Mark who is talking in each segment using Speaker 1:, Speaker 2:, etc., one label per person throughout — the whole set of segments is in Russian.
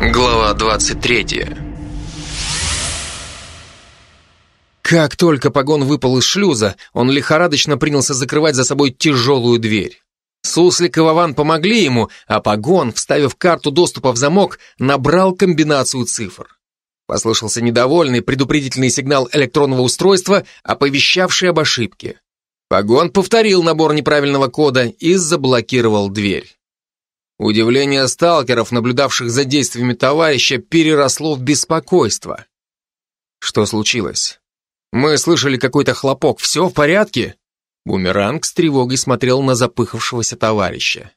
Speaker 1: Глава 23
Speaker 2: Как только погон выпал из шлюза, он лихорадочно принялся закрывать за собой тяжелую дверь. Суслик и Вован помогли ему, а погон, вставив карту доступа в замок, набрал комбинацию цифр. Послышался недовольный предупредительный сигнал электронного устройства, оповещавший об ошибке. Погон повторил набор неправильного кода и заблокировал дверь. Удивление сталкеров, наблюдавших за действиями товарища, переросло в беспокойство. Что случилось? Мы слышали какой-то хлопок. Все в порядке? Бумеранг с тревогой смотрел на запыхавшегося товарища.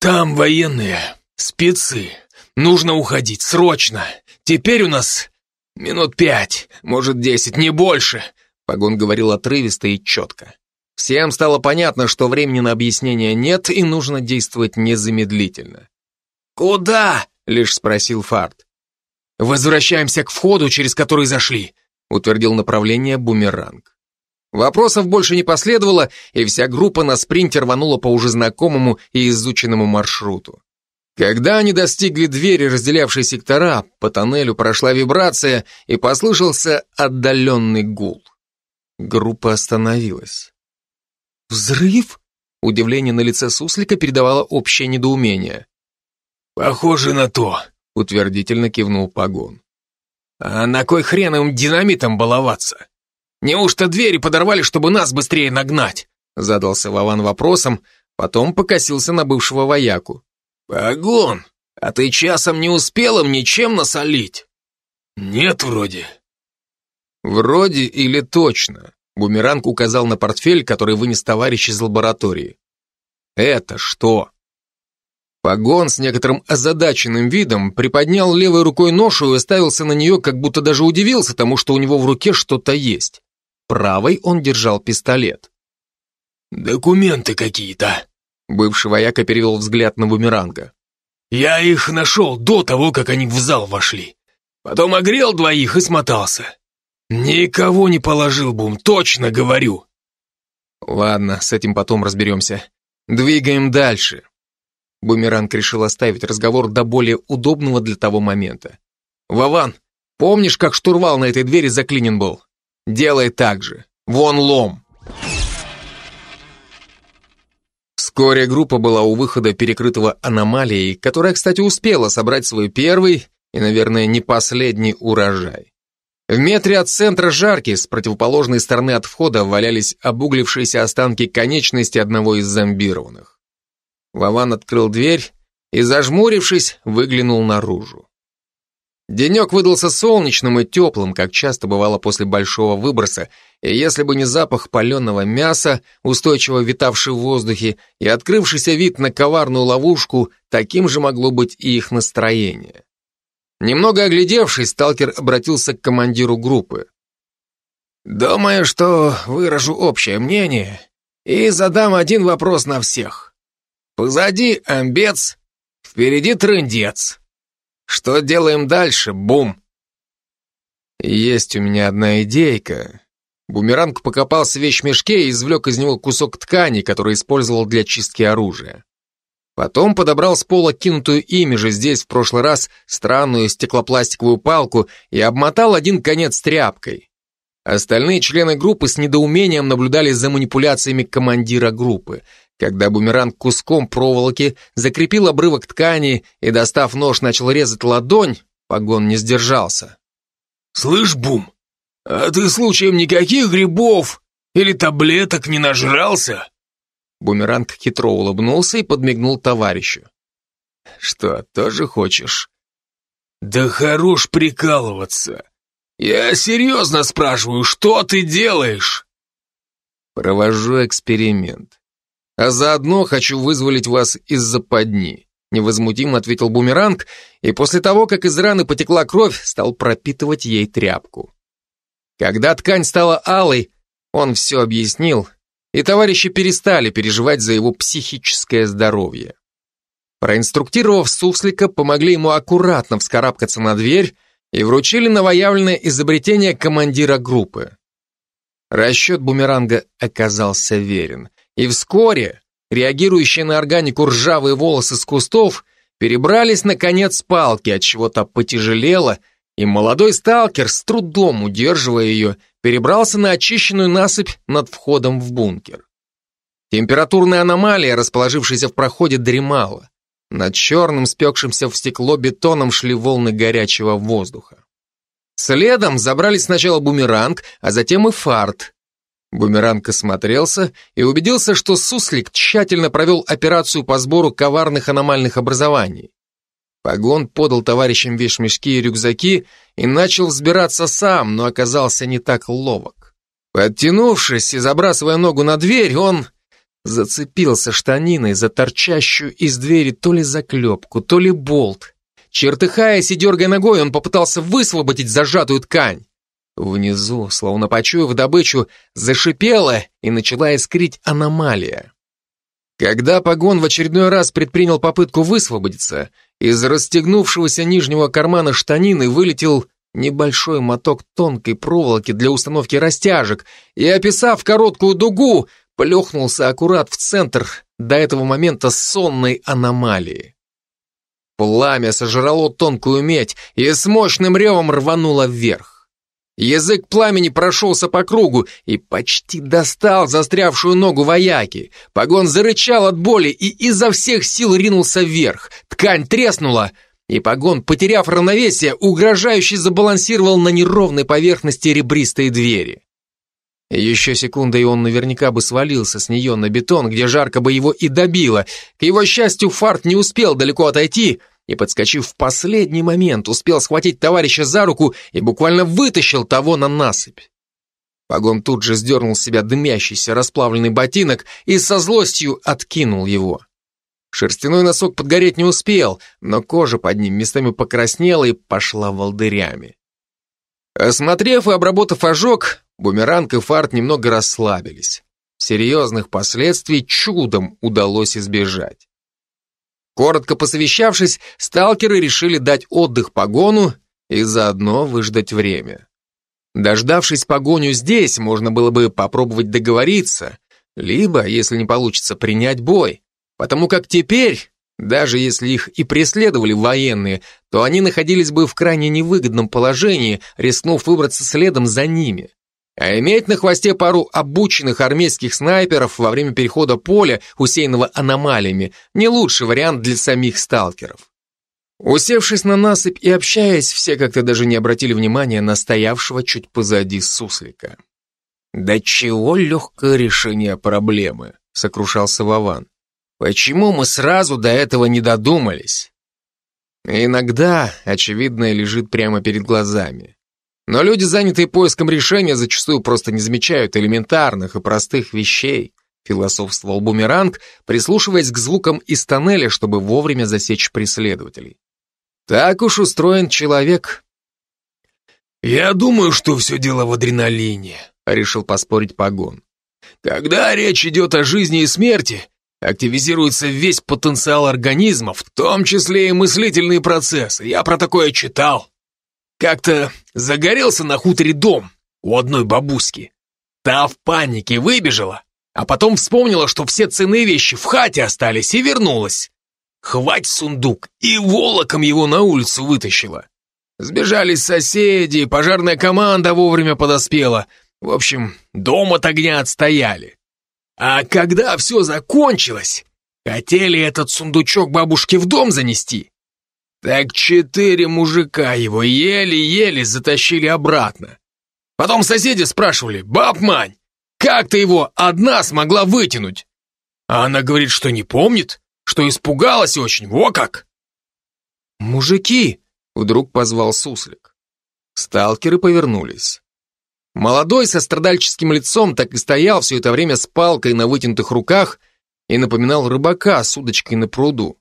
Speaker 3: «Там военные, спецы. Нужно уходить, срочно. Теперь у нас минут пять, может десять, не больше»,
Speaker 2: Погон говорил отрывисто и четко. Всем стало понятно, что времени на объяснение нет и нужно действовать незамедлительно.
Speaker 3: «Куда?»
Speaker 2: — лишь спросил Фарт.
Speaker 3: «Возвращаемся к входу, через который зашли», — утвердил направление бумеранг.
Speaker 2: Вопросов больше не последовало, и вся группа на спринте рванула по уже знакомому и изученному маршруту. Когда они достигли двери, разделявшей сектора, по тоннелю прошла вибрация и послышался отдаленный гул. Группа остановилась. «Взрыв?» Удивление на лице суслика передавало общее недоумение.
Speaker 3: «Похоже на то», — утвердительно кивнул Погон. «А на кой хрен им динамитом баловаться? Неужто двери подорвали, чтобы нас быстрее нагнать?» Задался Вован вопросом, потом покосился на бывшего вояку. «Погон, а ты часом не успел им ничем насолить?» «Нет, вроде».
Speaker 2: «Вроде или точно?» Бумеранг указал на портфель, который вынес товарищ из лаборатории. «Это что?» Погон с некоторым озадаченным видом приподнял левой рукой ношу и оставился на нее, как будто даже удивился тому, что у него в руке что-то есть. Правой он держал пистолет.
Speaker 3: «Документы какие-то», —
Speaker 2: бывший вояка перевел взгляд на бумеранга.
Speaker 3: «Я их нашел до того, как они в зал вошли. Потом огрел двоих и смотался. Никого не положил, Бум, точно говорю».
Speaker 2: «Ладно, с этим потом разберемся. Двигаем дальше». Бумеранг решил оставить разговор до более удобного для того момента. «Вован, помнишь, как штурвал на этой двери заклинен был? Делай так же. Вон лом!» Вскоре группа была у выхода перекрытого аномалией, которая, кстати, успела собрать свой первый и, наверное, не последний урожай. В метре от центра жарки с противоположной стороны от входа валялись обуглившиеся останки конечности одного из зомбированных. Вован открыл дверь и, зажмурившись, выглянул наружу. Денек выдался солнечным и теплым, как часто бывало после большого выброса, и если бы не запах паленого мяса, устойчиво витавший в воздухе, и открывшийся вид на коварную ловушку, таким же могло быть и их настроение. Немного оглядевшись, сталкер обратился к командиру группы. «Думаю, что выражу общее мнение и задам один вопрос на всех. Позади амбец, впереди трындец. Что делаем дальше, бум?» «Есть у меня одна идейка». Бумеранг покопался в вещмешке и извлек из него кусок ткани, который использовал для чистки оружия. Потом подобрал с пола кинутую ими же здесь в прошлый раз странную стеклопластиковую палку и обмотал один конец тряпкой. Остальные члены группы с недоумением наблюдали за манипуляциями командира группы. Когда бумеранг куском проволоки закрепил обрывок ткани и, достав нож, начал резать ладонь, погон не сдержался.
Speaker 3: «Слышь, Бум, а ты случаем никаких грибов или таблеток не нажрался?»
Speaker 2: Бумеранг хитро улыбнулся и подмигнул товарищу. «Что, тоже хочешь?»
Speaker 3: «Да хорош прикалываться. Я серьезно спрашиваю, что ты делаешь?»
Speaker 2: «Провожу эксперимент. А заодно хочу вызволить вас из западни», невозмутимо ответил Бумеранг, и после того, как из раны потекла кровь, стал пропитывать ей тряпку. Когда ткань стала алой, он все объяснил и товарищи перестали переживать за его психическое здоровье. Проинструктировав Суслика, помогли ему аккуратно вскарабкаться на дверь и вручили новоявленное изобретение командира группы. Расчет бумеранга оказался верен, и вскоре реагирующие на органику ржавые волосы с кустов перебрались на конец палки, от чего-то потяжелело, и молодой сталкер, с трудом удерживая ее, перебрался на очищенную насыпь над входом в бункер. Температурная аномалия, расположившаяся в проходе, дремала. Над черным, спекшимся в стекло бетоном шли волны горячего воздуха. Следом забрались сначала бумеранг, а затем и фарт. Бумеранг осмотрелся и убедился, что Суслик тщательно провел операцию по сбору коварных аномальных образований. Погон подал товарищам вещмешки и рюкзаки и начал взбираться сам, но оказался не так ловок. Подтянувшись и забрасывая ногу на дверь, он зацепился штаниной за торчащую из двери то ли заклепку, то ли болт. Чертыхаясь и дергая ногой, он попытался высвободить зажатую ткань. Внизу, словно почуяв добычу, зашипела и начала искрить аномалия. Когда погон в очередной раз предпринял попытку высвободиться, из расстегнувшегося нижнего кармана штанины вылетел небольшой моток тонкой проволоки для установки растяжек и, описав короткую дугу, плюхнулся аккурат в центр до этого момента сонной аномалии. Пламя сожрало тонкую медь и с мощным ревом рвануло вверх. Язык пламени прошелся по кругу и почти достал застрявшую ногу вояки. Погон зарычал от боли и изо всех сил ринулся вверх. Ткань треснула, и погон, потеряв равновесие, угрожающе забалансировал на неровной поверхности ребристой двери. Еще секунда, и он наверняка бы свалился с нее на бетон, где жарко бы его и добило. К его счастью, фарт не успел далеко отойти — и, подскочив в последний момент, успел схватить товарища за руку и буквально вытащил того на насыпь. Погон тут же сдернул с себя дымящийся расплавленный ботинок и со злостью откинул его. Шерстяной носок подгореть не успел, но кожа под ним местами покраснела и пошла волдырями. Осмотрев и обработав ожог, бумеранг и фарт немного расслабились. Серьезных последствий чудом удалось избежать. Коротко посовещавшись, сталкеры решили дать отдых погону и заодно выждать время. Дождавшись погоню здесь, можно было бы попробовать договориться, либо, если не получится, принять бой, потому как теперь, даже если их и преследовали военные, то они находились бы в крайне невыгодном положении, рискнув выбраться следом за ними. А иметь на хвосте пару обученных армейских снайперов во время перехода поля, усеянного аномалиями, не лучший вариант для самих сталкеров. Усевшись на насыпь и общаясь, все как-то даже не обратили внимания на стоявшего чуть позади суслика. «Да чего легкое решение проблемы?» — сокрушался Вован. «Почему мы сразу до этого не додумались?» Иногда очевидное лежит прямо перед глазами. Но люди, занятые поиском решения, зачастую просто не замечают элементарных и простых вещей, философствовал Бумеранг, прислушиваясь к звукам из тоннеля, чтобы вовремя засечь преследователей. Так уж устроен человек. «Я думаю, что все дело в адреналине», — решил поспорить Погон. «Когда речь идет о жизни и смерти, активизируется весь потенциал организма, в том числе и мыслительные процессы. Я про такое читал». Как-то загорелся на хуторе дом у одной бабуски. Та в панике выбежала, а потом вспомнила, что все ценные вещи в хате остались и вернулась. Хвать сундук и волоком его на улицу вытащила. Сбежались соседи, пожарная команда вовремя подоспела. В общем, дом от огня отстояли. А когда все закончилось, хотели этот сундучок бабушке в дом занести, так четыре мужика его еле-еле затащили обратно. Потом соседи спрашивали, «Баб Мань, как ты его одна смогла вытянуть?» А она говорит, что не помнит, что испугалась очень, во как! «Мужики!» — вдруг позвал Суслик. Сталкеры повернулись. Молодой со страдальческим лицом так и стоял все это время с палкой на вытянутых руках и напоминал рыбака с удочкой на пруду.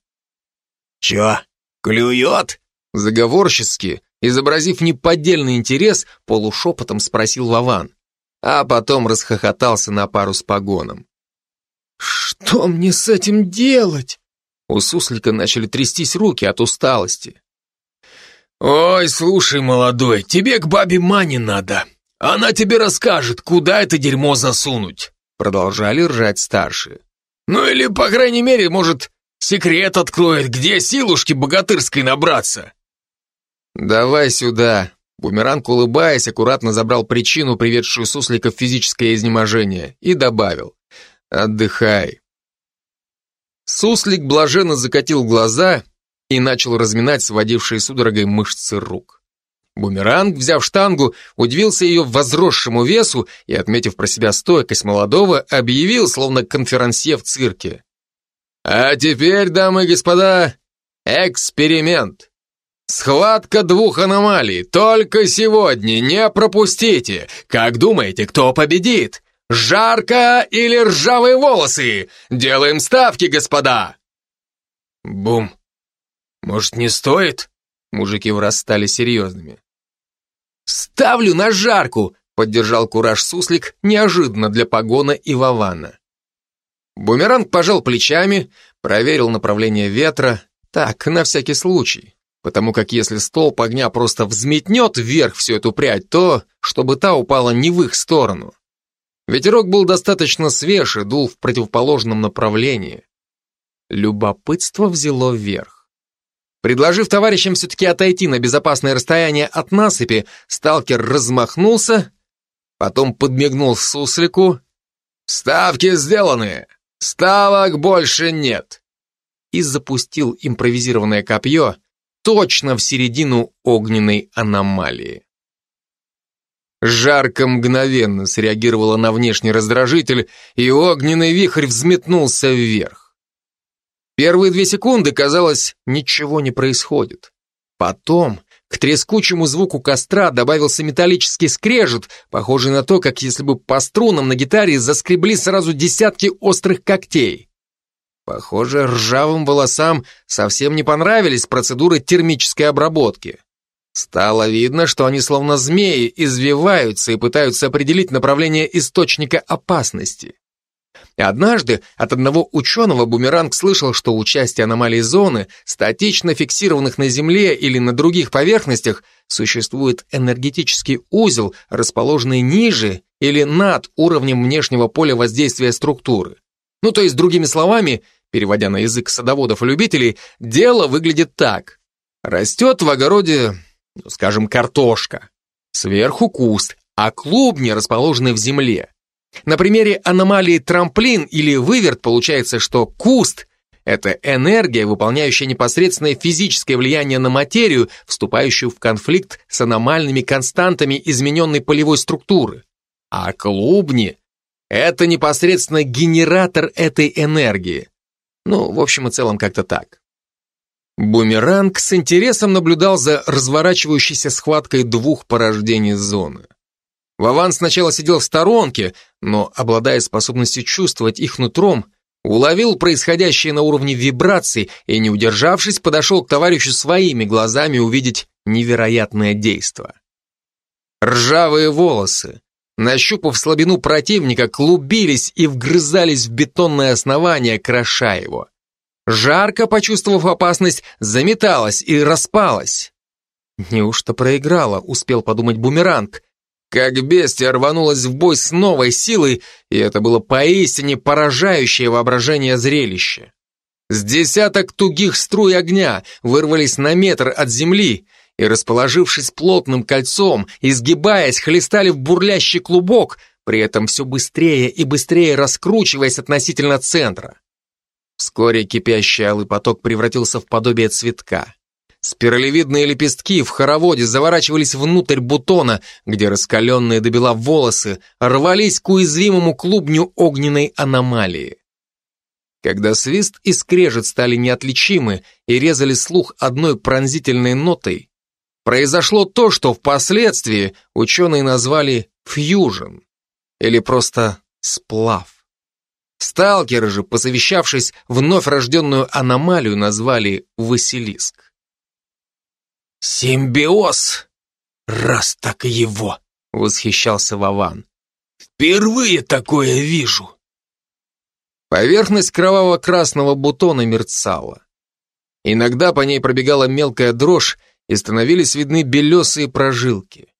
Speaker 2: «Чё, «Клюет?» Заговорчески, изобразив неподдельный интерес, полушепотом спросил Вован, а потом расхохотался на пару с погоном. «Что мне с этим делать?» У суслика начали трястись руки от усталости. «Ой, слушай, молодой, тебе к бабе Мане надо. Она тебе расскажет, куда это дерьмо засунуть», продолжали ржать старшие. «Ну или, по крайней мере, может,
Speaker 3: Секрет откроет, где силушки богатырской набраться.
Speaker 2: Давай сюда. Бумеранг, улыбаясь, аккуратно забрал причину, приведшую суслика в физическое изнеможение, и добавил. Отдыхай. Суслик блаженно закатил глаза и начал разминать сводившие судорогой мышцы рук. Бумеранг, взяв штангу, удивился ее возросшему весу и, отметив про себя стойкость молодого, объявил, словно конферансье в цирке. «А теперь, дамы и господа, эксперимент. Схватка двух аномалий. Только сегодня, не пропустите. Как думаете, кто победит? Жарко или ржавые волосы? Делаем ставки, господа!»
Speaker 3: Бум. Может, не стоит?
Speaker 2: Мужики враз стали серьезными.
Speaker 3: «Ставлю на жарку!» — поддержал кураж суслик неожиданно для погона и Вавана.
Speaker 2: Бумеранг пожал плечами, проверил направление ветра, так, на всякий случай, потому как если столб огня просто взметнет вверх всю эту прядь, то, чтобы та упала не в их сторону. Ветерок был достаточно свеж и дул в противоположном направлении. Любопытство взяло вверх. Предложив товарищам все-таки отойти на безопасное расстояние от насыпи, сталкер размахнулся, потом подмигнул суслику. «Ставки сделаны! Ставок больше нет!» И запустил импровизированное копье точно в середину огненной аномалии. Жарко мгновенно среагировала на внешний раздражитель, и огненный вихрь взметнулся вверх. Первые две секунды, казалось, ничего не происходит. Потом к трескучему звуку костра добавился металлический скрежет, похожий на то, как если бы по струнам на гитаре заскребли сразу десятки острых когтей. Похоже, ржавым волосам совсем не понравились процедуры термической обработки. Стало видно, что они словно змеи извиваются и пытаются определить направление источника опасности. Однажды от одного ученого Бумеранг слышал, что у части аномалий зоны, статично фиксированных на Земле или на других поверхностях, существует энергетический узел, расположенный ниже или над уровнем внешнего поля воздействия структуры. Ну, то есть, другими словами, переводя на язык садоводов и любителей, дело выглядит так. Растет в огороде, ну, скажем, картошка. Сверху куст, а клубни расположены в земле. На примере аномалии трамплин или выверт получается, что куст – это энергия, выполняющая непосредственное физическое влияние на материю, вступающую в конфликт с аномальными константами измененной полевой структуры. А клубни – это непосредственно генератор этой энергии. Ну, в общем и целом, как-то так. Бумеранг с интересом наблюдал за разворачивающейся схваткой двух порождений зоны. Вован сначала сидел в сторонке, но, обладая способностью чувствовать их нутром, уловил происходящее на уровне вибраций и, не удержавшись, подошел к товарищу своими глазами увидеть невероятное действо. Ржавые волосы, нащупав слабину противника, клубились и вгрызались в бетонное основание, кроша его. Жарко, почувствовав опасность, заметалась и распалась. Неужто проиграла, успел подумать бумеранг, как бестия рванулась в бой с новой силой, и это было поистине поражающее воображение зрелище. С десяток тугих струй огня вырвались на метр от земли и, расположившись плотным кольцом, изгибаясь, хлестали в бурлящий клубок, при этом все быстрее и быстрее раскручиваясь относительно центра. Вскоре кипящий алый поток превратился в подобие цветка. Спиралевидные лепестки в хороводе заворачивались внутрь бутона, где раскаленные до бела волосы рвались к уязвимому клубню огненной аномалии. Когда свист и скрежет стали неотличимы и резали слух одной пронзительной нотой, произошло то, что впоследствии ученые назвали фьюжн, или просто сплав. Сталкеры же, посовещавшись, вновь рожденную аномалию назвали Василиск.
Speaker 3: «Симбиоз! Раз так и его!» — восхищался Вован. «Впервые такое вижу!»
Speaker 2: Поверхность кроваво-красного бутона мерцала. Иногда по ней пробегала мелкая дрожь, и становились видны белесые прожилки.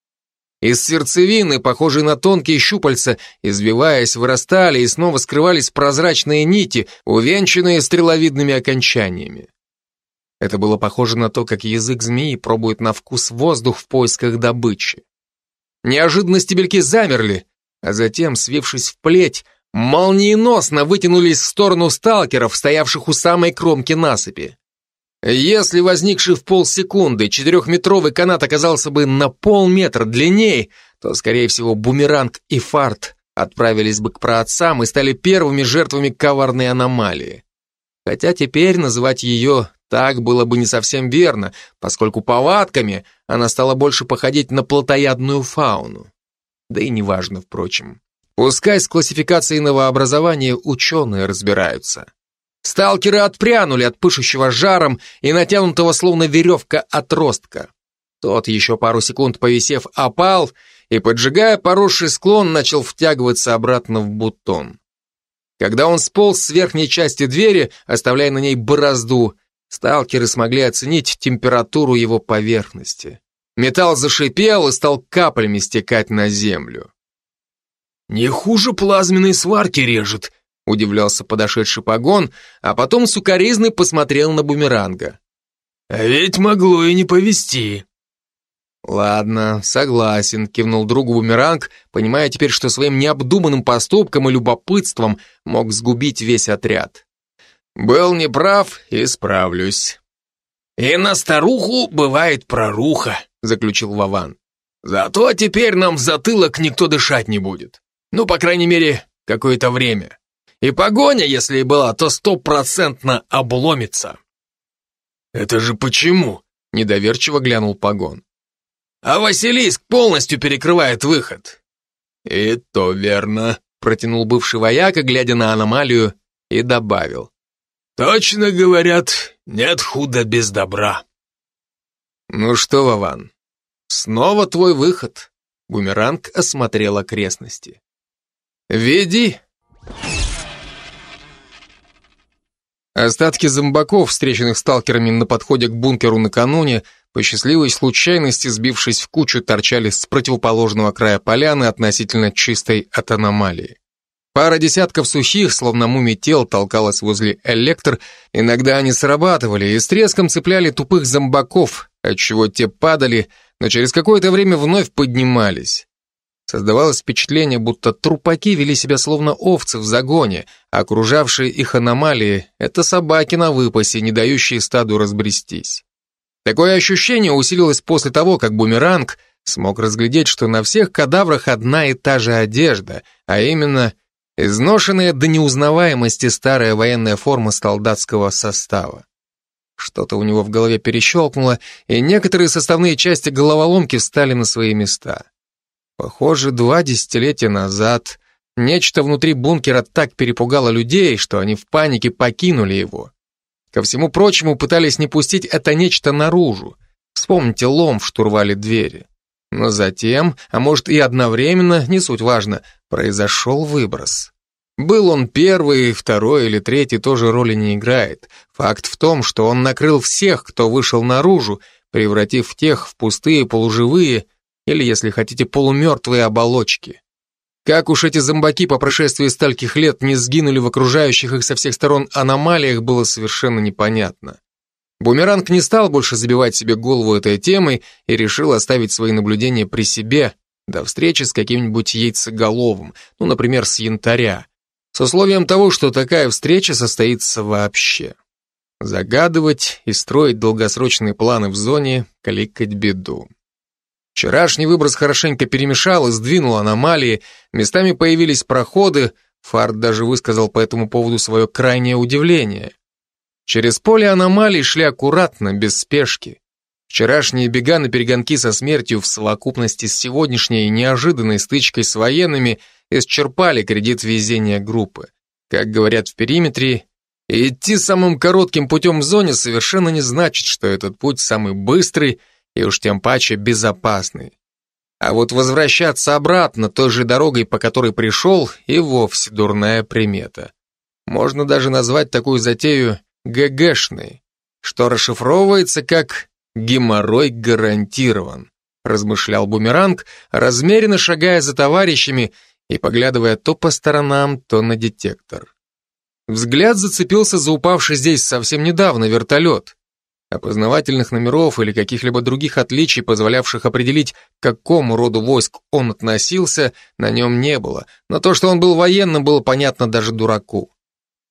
Speaker 2: Из сердцевины, похожей на тонкие щупальца, извиваясь, вырастали и снова скрывались прозрачные нити, увенчанные стреловидными окончаниями. Это было похоже на то, как язык змеи пробует на вкус воздух в поисках добычи. Неожиданно стебельки замерли, а затем, свившись в плеть, молниеносно вытянулись в сторону сталкеров, стоявших у самой кромки насыпи. Если возникший в полсекунды четырехметровый канат оказался бы на полметра длиннее, то, скорее всего, бумеранг и фарт отправились бы к праотцам и стали первыми жертвами коварной аномалии. Хотя теперь называть ее так было бы не совсем верно, поскольку повадками она стала больше походить на плотоядную фауну. Да и неважно, впрочем. Пускай с классификацией новообразования ученые разбираются. Сталкеры отпрянули от пышущего жаром и натянутого словно веревка отростка. Тот, еще пару секунд повисев, опал и, поджигая поросший склон, начал втягиваться обратно в бутон. Когда он сполз с верхней части двери, оставляя на ней борозду, Сталкеры смогли оценить температуру его поверхности. Металл зашипел и стал каплями стекать на землю.
Speaker 3: «Не хуже плазменной сварки режет», — удивлялся подошедший погон, а потом сукоризный посмотрел на бумеранга. «А ведь могло и не повезти».
Speaker 2: «Ладно, согласен», — кивнул другу бумеранг, понимая теперь, что своим необдуманным поступком и любопытством мог сгубить весь отряд. Был неправ, исправлюсь.
Speaker 3: И на старуху бывает проруха, заключил Вован. Зато теперь нам в затылок никто дышать не будет. Ну, по крайней мере, какое-то время. И погоня, если и была, то стопроцентно обломится.
Speaker 2: Это же почему? Недоверчиво глянул Погон.
Speaker 3: А Василиск полностью перекрывает выход.
Speaker 2: И то верно, протянул бывший вояка, глядя на аномалию, и добавил.
Speaker 3: Точно говорят, нет худа без добра.
Speaker 2: Ну что, Вован, снова твой выход. Бумеранг осмотрел окрестности. Веди. Остатки зомбаков, встреченных сталкерами на подходе к бункеру накануне, по счастливой случайности, сбившись в кучу, торчали с противоположного края поляны относительно чистой от аномалии. Пара десятков сухих, словно мумий тел, толкалась возле электр. Иногда они срабатывали и с треском цепляли тупых зомбаков, отчего те падали, но через какое-то время вновь поднимались. Создавалось впечатление, будто трупаки вели себя словно овцы в загоне, а окружавшие их аномалии — это собаки на выпасе, не дающие стаду разбрестись. Такое ощущение усилилось после того, как бумеранг смог разглядеть, что на всех кадаврах одна и та же одежда, а именно — Изношенная до неузнаваемости старая военная форма солдатского состава. Что-то у него в голове перещелкнуло, и некоторые составные части головоломки встали на свои места. Похоже, два десятилетия назад нечто внутри бункера так перепугало людей, что они в панике покинули его. Ко всему прочему, пытались не пустить это нечто наружу. Вспомните лом в штурвале двери. Но затем, а может и одновременно, не суть важно, произошел выброс. Был он первый, второй или третий, тоже роли не играет. Факт в том, что он накрыл всех, кто вышел наружу, превратив тех в пустые полуживые или, если хотите, полумертвые оболочки. Как уж эти зомбаки по прошествии стольких лет не сгинули в окружающих их со всех сторон аномалиях, было совершенно непонятно. Бумеранг не стал больше забивать себе голову этой темой и решил оставить свои наблюдения при себе до встречи с каким-нибудь яйцеголовым, ну, например, с янтаря, с условием того, что такая встреча состоится вообще. Загадывать и строить долгосрочные планы в зоне, кликать беду. Вчерашний выброс хорошенько перемешал и сдвинул аномалии, местами появились проходы, Фарт даже высказал по этому поводу свое крайнее удивление. Через поле аномалий шли аккуратно, без спешки. Вчерашние бега на перегонки со смертью в совокупности с сегодняшней неожиданной стычкой с военными исчерпали кредит везения группы. Как говорят в периметре, идти самым коротким путем в зоне совершенно не значит, что этот путь самый быстрый и уж тем паче безопасный. А вот возвращаться обратно той же дорогой, по которой пришел, и вовсе дурная примета. Можно даже назвать такую затею ГГшный, что расшифровывается как «геморрой гарантирован». размышлял бумеранг, размеренно шагая за товарищами и поглядывая то по сторонам, то на детектор. Взгляд зацепился за упавший здесь совсем недавно вертолет. Опознавательных номеров или каких-либо других отличий, позволявших определить, к какому роду войск он относился, на нем не было, но то, что он был военным, было понятно даже дураку.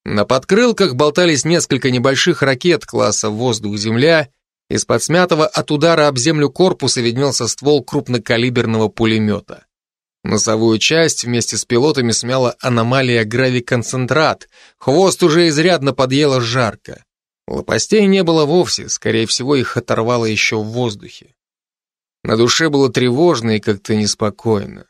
Speaker 2: На подкрылках болтались несколько небольших ракет класса «Воздух-Земля», из-под смятого от удара об землю корпуса виднелся ствол крупнокалиберного пулемета. Носовую часть вместе с пилотами смяла аномалия гравиконцентрат, хвост уже изрядно подъело жарко. Лопастей не было вовсе, скорее всего, их оторвало еще в воздухе. На душе было тревожно и как-то неспокойно.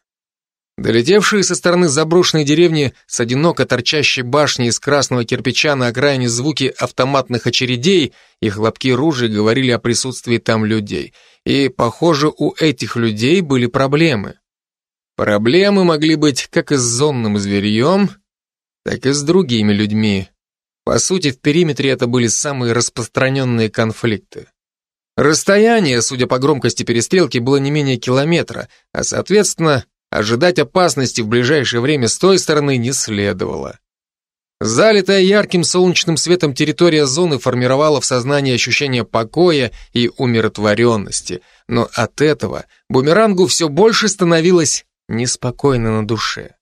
Speaker 2: Долетевшие со стороны заброшенной деревни с одиноко торчащей башни из красного кирпича на окраине звуки автоматных очередей и хлопки ружей говорили о присутствии там людей. И, похоже, у этих людей были проблемы. Проблемы могли быть как и с зонным зверьем, так и с другими людьми. По сути, в периметре это были самые распространенные конфликты. Расстояние, судя по громкости перестрелки, было не менее километра, а, соответственно, ожидать опасности в ближайшее время с той стороны не следовало. Залитая ярким солнечным светом территория зоны формировала в сознании ощущение покоя и умиротворенности, но от этого бумерангу все больше становилось неспокойно на душе.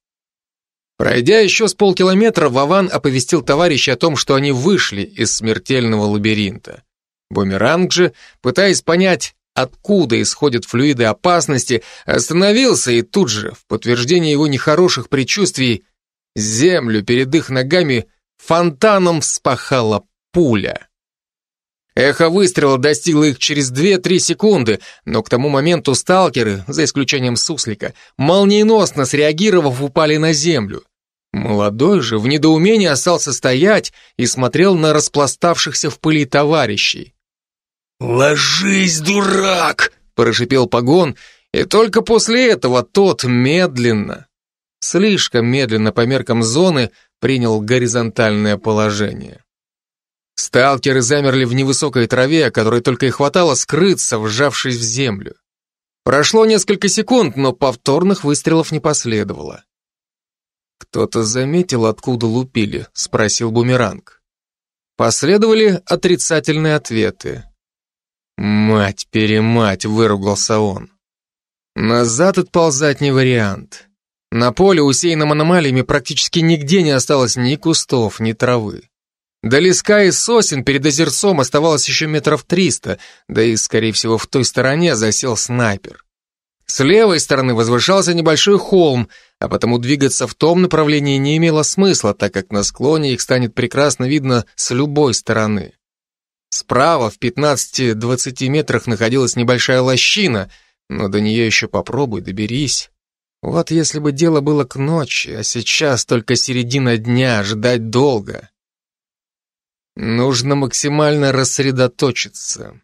Speaker 2: Пройдя еще с полкилометра, Вован оповестил товарища о том, что они вышли из смертельного лабиринта. Бумеранг же, пытаясь понять, откуда исходят флюиды опасности, остановился и тут же, в подтверждение его нехороших предчувствий, землю перед их ногами фонтаном вспахала пуля. Эхо выстрела достигло их через 2-3 секунды, но к тому моменту сталкеры, за исключением суслика, молниеносно среагировав, упали на землю. Молодой же в недоумении остался стоять и смотрел на распластавшихся в пыли товарищей.
Speaker 3: «Ложись, дурак!» – прошипел погон, и только после этого тот медленно, слишком медленно по меркам зоны, принял горизонтальное положение. Сталкеры замерли в невысокой траве, которой только и хватало скрыться, вжавшись в землю. Прошло несколько секунд, но повторных выстрелов не последовало. «Кто-то заметил, откуда лупили?» — спросил Бумеранг. Последовали отрицательные ответы. «Мать-перемать!» — выругался он. Назад отползать не вариант. На поле, усеянном аномалиями, практически нигде не осталось ни кустов, ни травы. До леска и сосен перед озерцом оставалось еще метров триста, да и, скорее всего, в той стороне засел снайпер. С левой стороны возвышался небольшой холм, а потому двигаться в том направлении не имело смысла, так как на склоне их станет прекрасно видно с любой стороны. Справа, в 15-20 метрах, находилась небольшая лощина, но до нее еще попробуй, доберись. Вот если бы дело было к ночи, а сейчас только середина дня, ждать долго. Нужно максимально рассредоточиться.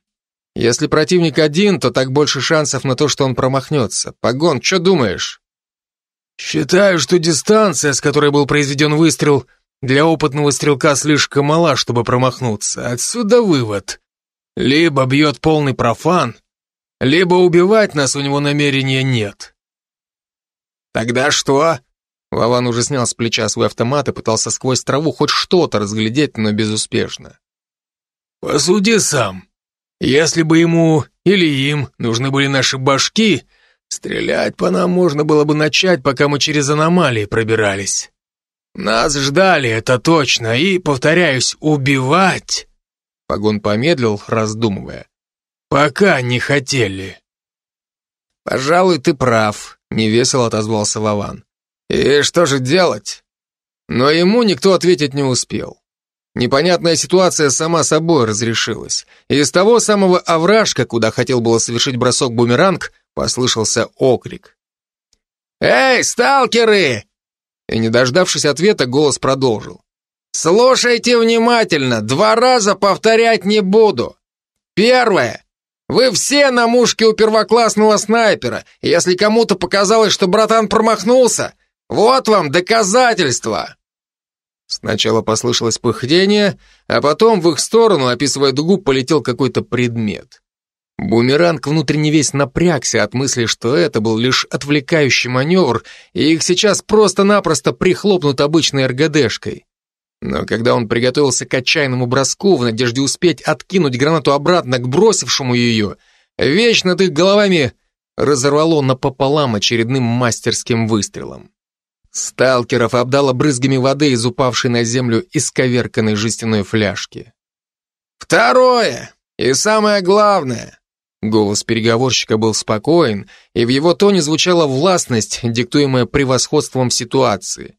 Speaker 3: Если противник один, то так больше шансов на то, что он промахнется. Погон, что думаешь? Считаю, что дистанция, с которой был произведен выстрел, для опытного стрелка слишком мала, чтобы промахнуться. Отсюда вывод. Либо бьет полный профан, либо убивать нас у него намерения нет. Тогда что? Вован уже снял с плеча свой автомат и пытался сквозь траву хоть что-то разглядеть, но безуспешно. «Посуди сам. Если бы ему или им нужны были наши башки, стрелять по нам можно было бы начать, пока мы через аномалии пробирались. Нас ждали, это точно, и, повторяюсь, убивать...» Погон помедлил, раздумывая. «Пока не хотели». «Пожалуй, ты прав», — невесело отозвался Вован. И что же делать? Но ему никто ответить не успел. Непонятная ситуация сама собой разрешилась. Из того самого овражка, куда хотел было совершить бросок бумеранг, послышался окрик. «Эй, сталкеры!» И не дождавшись ответа, голос продолжил. «Слушайте внимательно, два раза повторять не буду. Первое. Вы все на мушке у первоклассного снайпера. Если кому-то показалось, что братан промахнулся, вот вам доказательства!» Сначала послышалось пыхтение, а потом в их сторону, описывая дугу, полетел какой-то предмет.
Speaker 2: Бумеранг внутренне весь напрягся от мысли, что это был лишь отвлекающий маневр, и их сейчас просто-напросто прихлопнут обычной РГДшкой. Но когда он приготовился к отчаянному броску в надежде успеть откинуть гранату обратно к бросившему ее, вещь над их головами разорвало напополам очередным мастерским выстрелом. Сталкеров обдало брызгами воды из упавшей на землю исковерканной жестяной фляжки.
Speaker 3: «Второе! И самое главное!»
Speaker 2: Голос переговорщика был спокоен, и в его тоне звучала властность, диктуемая превосходством ситуации.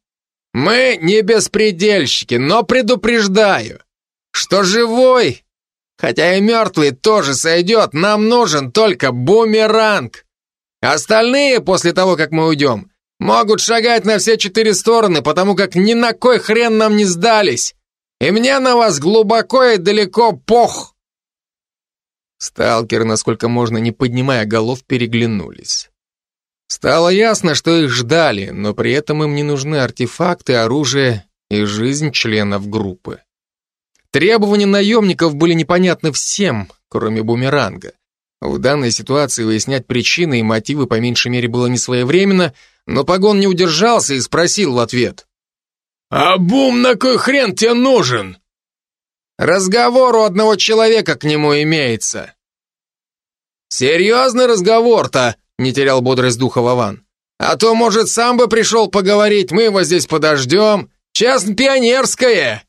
Speaker 3: «Мы не беспредельщики, но предупреждаю, что живой, хотя и мертвый тоже сойдет, нам нужен только бумеранг. Остальные, после того, как мы уйдем, могут шагать на все четыре стороны, потому как ни на кой хрен нам не сдались. И мне на вас глубоко и далеко пох.
Speaker 2: Сталкеры, насколько можно не поднимая голов, переглянулись. Стало ясно, что их ждали, но при этом им не нужны артефакты, оружие и жизнь членов группы. Требования наемников были непонятны всем, кроме бумеранга. В данной ситуации выяснять причины и мотивы по меньшей мере было не своевременно, но Погон не удержался и спросил в ответ.
Speaker 3: «А бум на кой хрен тебе нужен?»
Speaker 2: «Разговор у одного человека к нему имеется».
Speaker 3: «Серьезный разговор-то?» — не терял бодрость духа Вован. «А то, может, сам бы пришел поговорить, мы его здесь подождем. Честно, пионерское!»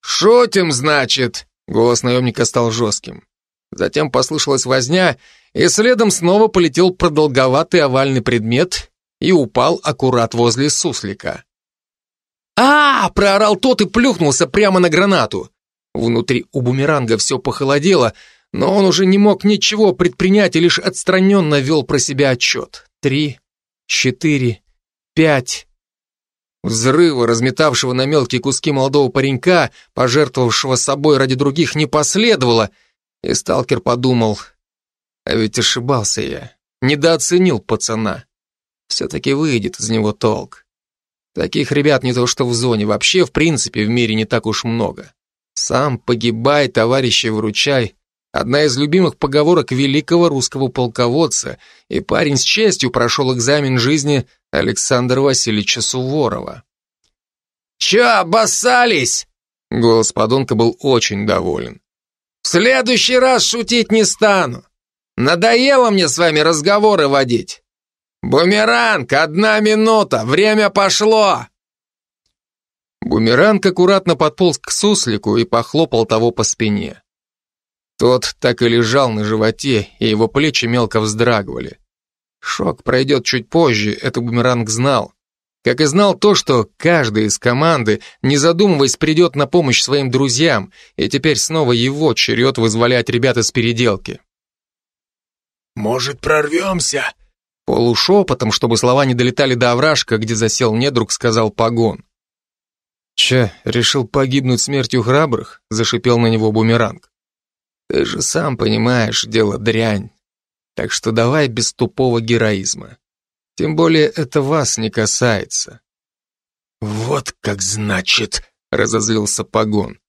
Speaker 2: «Шутим, значит?» — голос наемника стал жестким. Затем послышалась возня, и следом снова полетел продолговатый овальный предмет и упал аккурат возле суслика. А, -а, проорал тот и плюхнулся прямо на гранату. Внутри у бумеранга все похолодело, но он уже не мог ничего предпринять и лишь отстраненно вел про себя отчет. Три, четыре, пять. Взрыва, разметавшего на мелкие куски молодого паренька, пожертвовавшего собой ради других, не последовало — и сталкер подумал, а ведь ошибался я, недооценил пацана. Все-таки выйдет из него толк. Таких ребят не то что в зоне, вообще в принципе в мире не так уж много. Сам погибай, товарищи, выручай. Одна из любимых поговорок великого русского полководца, и парень с честью прошел экзамен жизни Александра Васильевича Суворова.
Speaker 3: «Че, обоссались?»
Speaker 2: Голос подонка был очень доволен.
Speaker 3: В следующий раз шутить не стану. Надоело мне с вами разговоры водить. Бумеранг, одна минута, время пошло.
Speaker 2: Бумеранг аккуратно подполз к суслику и похлопал того по спине. Тот так и лежал на животе, и его плечи мелко вздрагивали. Шок пройдет чуть позже, это Бумеранг знал. Как и знал то, что каждый из команды, не задумываясь, придет на помощь своим друзьям, и теперь снова его черед вызволять ребят из переделки.
Speaker 3: «Может, прорвемся?»
Speaker 2: Полушепотом, чтобы слова не долетали до овражка, где засел недруг, сказал Погон. «Че, решил погибнуть смертью храбрых?» — зашипел на него бумеранг. «Ты же сам понимаешь, дело дрянь. Так что давай без тупого героизма. Тем более это вас не касается.
Speaker 3: Вот как значит, разозлился Погон.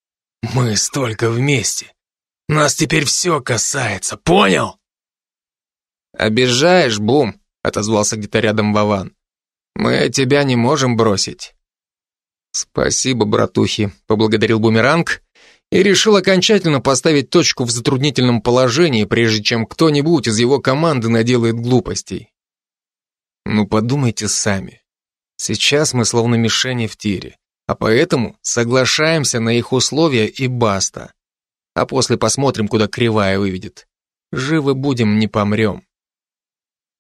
Speaker 3: Мы столько вместе. Нас теперь все касается, понял?
Speaker 2: Обижаешь, Бум, отозвался где-то рядом Вован. Мы тебя не можем бросить. Спасибо, братухи, поблагодарил Бумеранг и решил окончательно поставить точку в затруднительном положении, прежде чем кто-нибудь из его команды наделает глупостей. Ну подумайте сами. Сейчас мы словно мишени в тире, а поэтому соглашаемся на их условия и баста. А после посмотрим, куда кривая выведет. Живы будем, не помрем.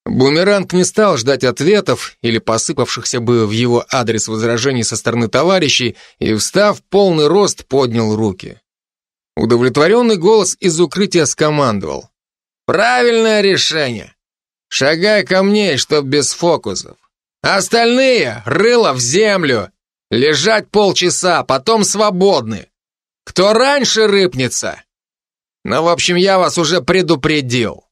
Speaker 2: Бумеранг не стал ждать ответов или посыпавшихся бы в его адрес возражений со стороны товарищей и, встав полный рост, поднял руки. Удовлетворенный голос из укрытия скомандовал.
Speaker 3: «Правильное решение! Шагай ко мне, чтоб без фокусов. Остальные — рыло в землю. Лежать полчаса, потом свободны. Кто раньше рыпнется? Ну, в общем, я вас уже предупредил.